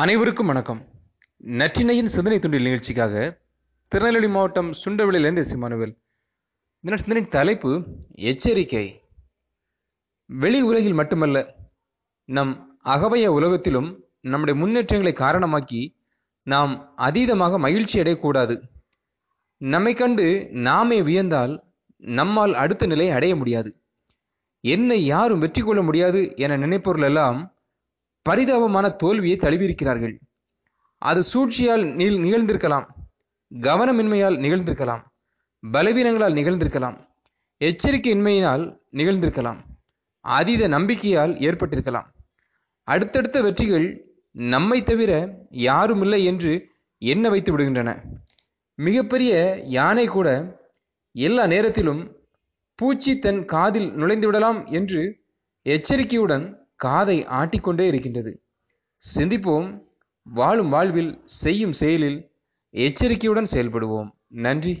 அனைவருக்கும் வணக்கம். நற்றினையின் சிந்தனை துண்டில் நிகழ்ச்சிக்காக திருநெல்வேலி மாவட்டம் சுண்டவெளியிலிருந்து சிமானுவேல் இந்த சிந்தனை தலைப்பு எச்சரிக்கை. வெளி உலகில் மட்டுமல்ல நம் அகவய உலகத்திலும் நம்முடைய முன்னேற்றங்களை காரணமாக்கி நாம் அதீதமாக மகிழ்ச்சி அடையக்கூடாது. நம்மை கண்டு நாமே வியந்தால் நம்மால் அடுத்த நிலையை அடைய முடியாது. என்னை யாரும் வெற்றி கொள்ள முடியாது என நினைப்பவர்கள் எல்லாம் பரிதாபமான தோல்வியை தழுவியிருக்கிறார்கள். அது சூழ்ச்சியால் நில் நிகழ்ந்திருக்கலாம். கவனமின்மையால் நிகழ்ந்திருக்கலாம். பலவீனங்களால் நிகழ்ந்திருக்கலாம். எச்சரிக்கையின்மையினால் நிகழ்ந்திருக்கலாம். அதீத நம்பிக்கையால் ஏற்பட்டிருக்கலாம். அடுத்தடுத்த வெற்றிகள் நம்மை தவிர யாரும் இல்லை என்று எண்ண வைத்து விடுகின்றன. மிகப்பெரிய யானை கூட எல்லா நேரத்திலும் பூச்சி தன் காதில் நுழைந்து விடலாம் என்று எச்சரிக்கையுடன் காதை ஆட்டிக்கொண்டே இருக்கின்றது. சிந்திப்போம் வாழும் வாழ்வில் செய்யும் செயலில் எச்சரிக்கையுடன் செயல்படுவோம். நன்றி.